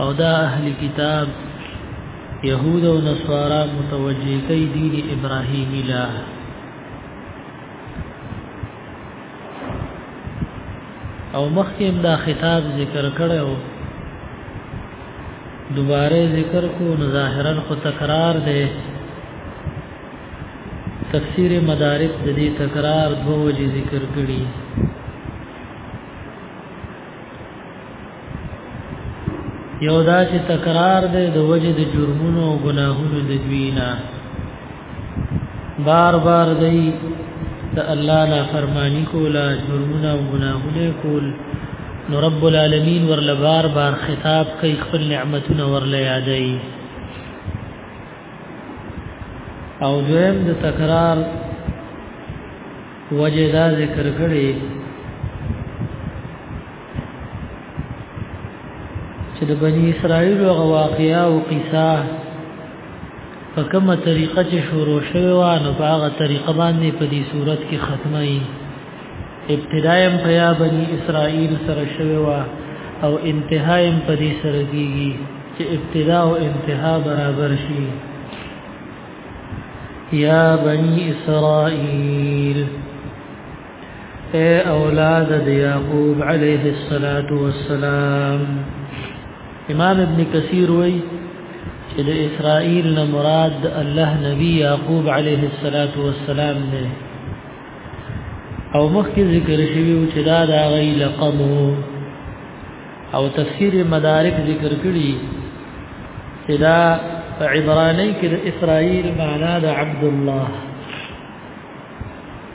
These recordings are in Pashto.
او دا اهل کتاب يهود او نصارا متوجه کوي دین ابراهیمی لا او مخکې دا خطاب ذکر کړو دوباره ذکر کو نو ظاهرا خو تکرار دی تفسیر مدارک د دې تکرار دوه وجې ذکر کړي یو دا چې تکرار دی د وجه د جرمونو او ګناهونو د دوینا بار بار دی د الله لا فرمانی کولا جرمونه او ګناهونه کول نو رب العالمین ورله بار بار خطاب کوي خپل نعمتونه ورله یادای او دویم د تکرار وجه دا ذکر کړي چې د بنی اسرائیل او واقعیا او قصه په کومه طریقه چې شروع شوی و نو په هغه طریقه باندې په دې صورت کې ختمه ای ابتدایم په یا بنی اسرائیل سره شوی و او انتهایم په دې سره کیږي چې ابتدا او انتها برابر شي یا بنی اسرائیل اے اولاد د یعقوب علیه الصلاۃ والسلام امام ابن کثیر وای چې د اسرائیل نه مراد الله نبی یعقوب علیه الصلاۃ والسلام دی او مخکې ذکر شوی چې دا د غی لقب او تفسیر مدارک ذکر کړي چې دا عبرانی کې د اسرائیل معنا د عبد الله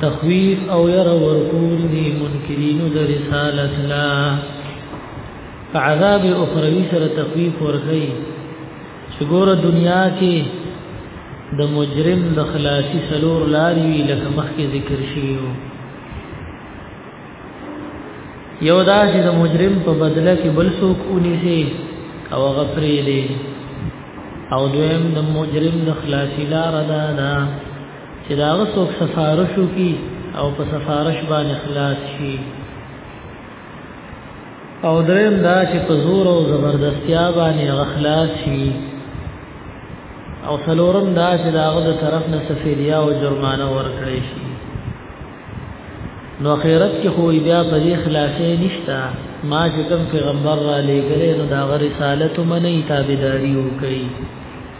تخویف او ير ورکول دي منکرین د رسالت لا عذاب اخروی سره تخویف ورکړي چې ګوره دنیا کې د مجرم د خلاصي سلور لاري وی لکه مخکې ذکر شوی یو دا چې د مجرم په بدله کې بل څوک ونیسي او غفرې دی او دویم د مجرم د خلاصي لار ده چې دا هغه څوک سفارش وکړي او په سفارش باندې خلاص شي او دریم دا چې په زور او زبردستیا باندې غخلاص شي او څلورم دا چې دا غو د طرف نه سفیریا او جرمانه ورکړي شي نو اخرت کې خو بیا په دې خلاصې نشتا ما چې کوم پیغمبر را لېګلې نو دا غ رسالت منې تابعداري وکړي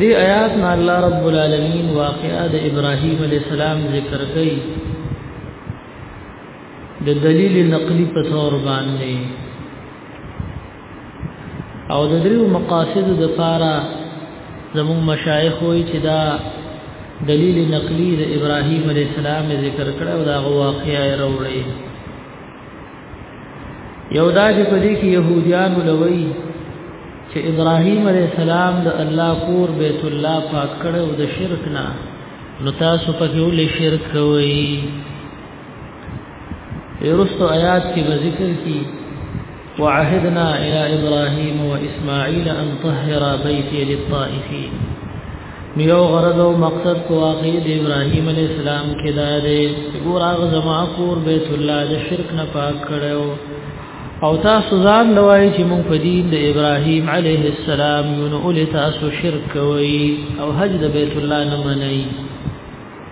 دې آیات نه الله رب العالمین واقعا د ابراهیم علی السلام ذکر کوي د دلیل نقلی په تور باندې او د دریو مقاصد د پاره زموږ مشایخ وایي چې دا دلیل نقلی د ابراهیم علی السلام ذکر کړه او دا واقعا راوړی یو دا چې په دې کې يهوديان لوي چې ابراهيم عليه السلام د الله کور بیت الله پاک کړو د شرک نه نو تاسو په کې ولې شرک کوي ورستو آیات کې ذکر کی وعهدنا الى ابراهيم واسماعيل ان طهر بيتي للطائفين یو غرض او مقصد کو واقع د ابراهيم عليه السلام کې دا دی ګور هغه زما کور بیت الله د شرک نه پاک کړو او تاسو ځان لوای چې مونږ په دین د ابراهيم عليه السلام یو نو تاسو شرک کوي او حج د بیت الله نه منئ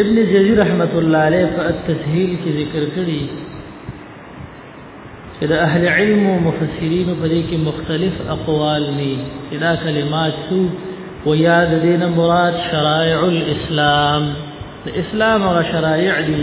ابن جزی رحمت الله علیه په التسهیل کې ذکر کړی چې د اهل علم او مفسرین په دې کې مختلف اقوال دي چې دا کلمات څو و یاد دین مراد شرایع الاسلام د اسلام او شرایع دي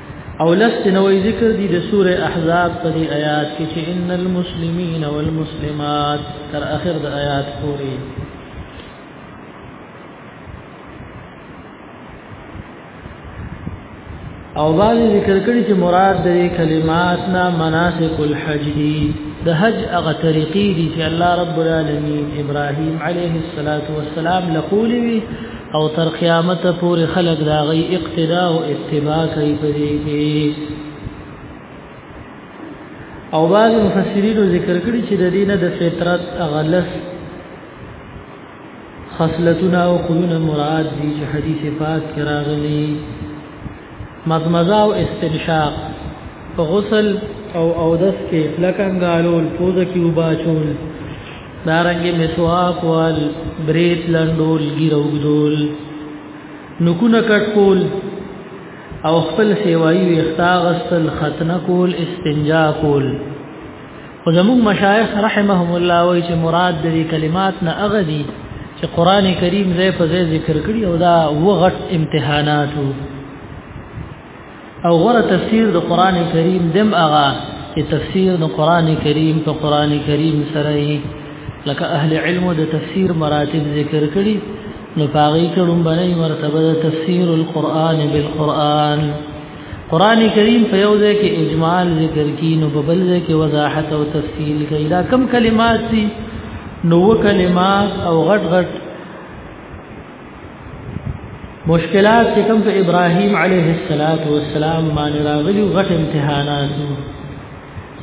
او لست نوې ذکر دي د سوره احزاب په دې آیات کې چې ان المسلمین والمسلمات تر اخر د آیات پورې او بعض ذکر کړي چې مراد د کلمات نه مناسک الحج دي د حج هغه طریقې دي چې الله رب العالمین ابراهیم علیه الصلاۃ والسلام لقول وی او تر قیامت پورې خلق دا غي اقتدا او اتباع کوي په دې کې او بعض مفسرین ذکر کړی چې د دینه د فطرت غلس خصلتنا او خلونه مراد دي چې حدیث پاک کې راغلي مضمضه او استنشاق غسل او اودس کې لکه انګالول پوزه کې وباچول دارنګ مسواک وال بریت لندول ګیرو ګدول نکونه کټ کول او خپل سیوایي وختاغستل ختنه کول استنجا کول خو زموږ مشایخ رحمهم الله وایي چې مراد د کلمات نه اغدي چې قران کریم زې په زې ذکر کړی او دا وغټ امتحاناتو او غره تفسیر د قران کریم دم اغا چې تفسیر د قران کریم په قران کریم سره یې لکه اهل علم د تفسیر مراتب ذکر کړي نو پاغي کړم باندې مرتبه د تفسیر القران بالقران قران کریم په یو ځای کې اجمال ذکر کړي نو په بل ځای کې وضاحت او تفصیل کوي دا کم کلمات دي نو کلمات او غټ غټ مشکلات چې کوم په ابراهيم عليه الصلاه والسلام باندې راغلي غټ امتحانات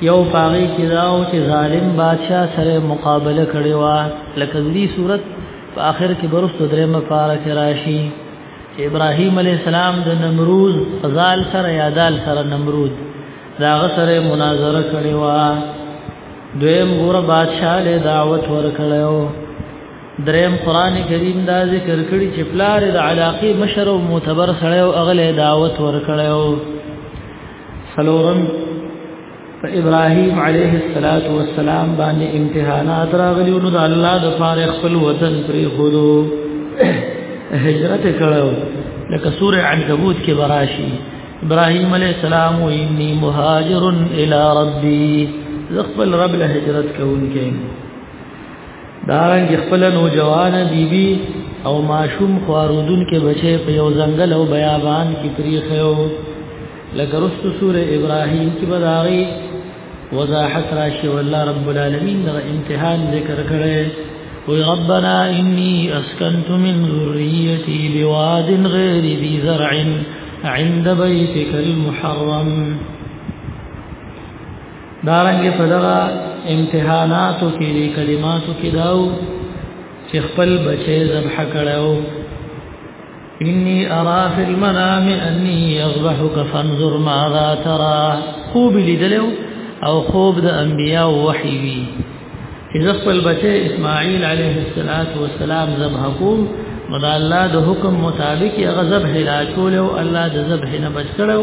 یو پاغي کې داو چې ظالم بادشاہ سره مقابله کړي وا لکه دې صورت په آخر کې برسته درې مفاره کې راشي چې ابراهيم عليه السلام د نمرود غزال سره یادال سره نمرود دا سره مناظره کړي وا دویم ګور بادشاہ له دعوت ورکړیو دریم قران کریم دا ذکر کړی چې پلار د علاقه مشر او معتبر سره او اغله دعوت ورکړیو سلورم په ابراهیم علیه الصلاۃ والسلام باندې امتحانات راغلی نو د الله د فار خپل وطن پرې خورو هجرت کړو لکه سوره عنکبوت کې براشي ابراهيم عليه السلام اني مهاجر الى ربي زخل رب له هجرت کوونکې دارنګ خپل نوجوان بیبي او ماشوم خوارودون کې بچي په یو ځنګل او بیابان کې پریخیو لکه رسو سوره ابراهیم کې بداغي وضاحت راشي والله رب العالمین دا امتحان ذکر کړي وی ربنا انی اسکنت من ذریتی بواد غیر ذی زرع عند بیتک المحرم دارنګ په دغه امتحاناتو کې د کلماتو کې داو چې خپل بچي ذبح کړو اني ارى في المنام اني يذبحك فانظر ماذا ترى خوب لیدلو او خوب د انبیا وحی وی اذا خپل بچي اسماعیل علیه السلام ذبح کوم نو الله د حکم مطابق هغه ذبح لا کول او الله د ذبح نه بچ کړو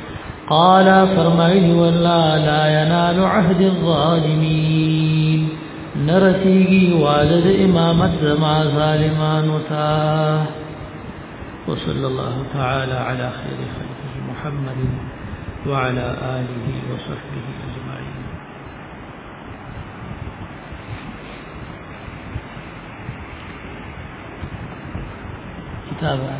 قال فرمایلی والله لا ينال عهد الظالمين نرسیږي والد امامت زما ظالمان وتا وصلى الله تعالى على خير خلقه محمد وعلى آله وصحبه أجمعين تابعه